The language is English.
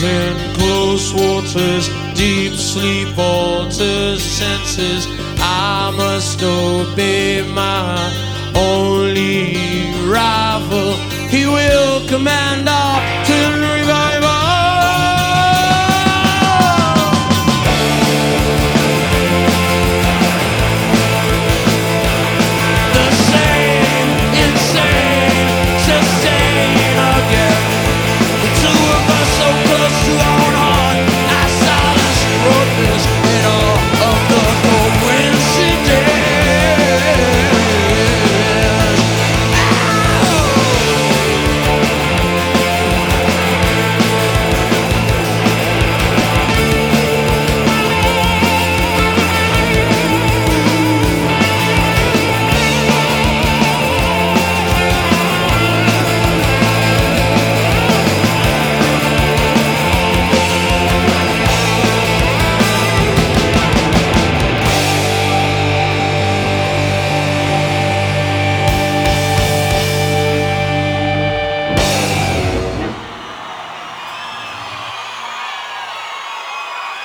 In close waters, deep sleep alters senses. I must obey my only rival. He will command our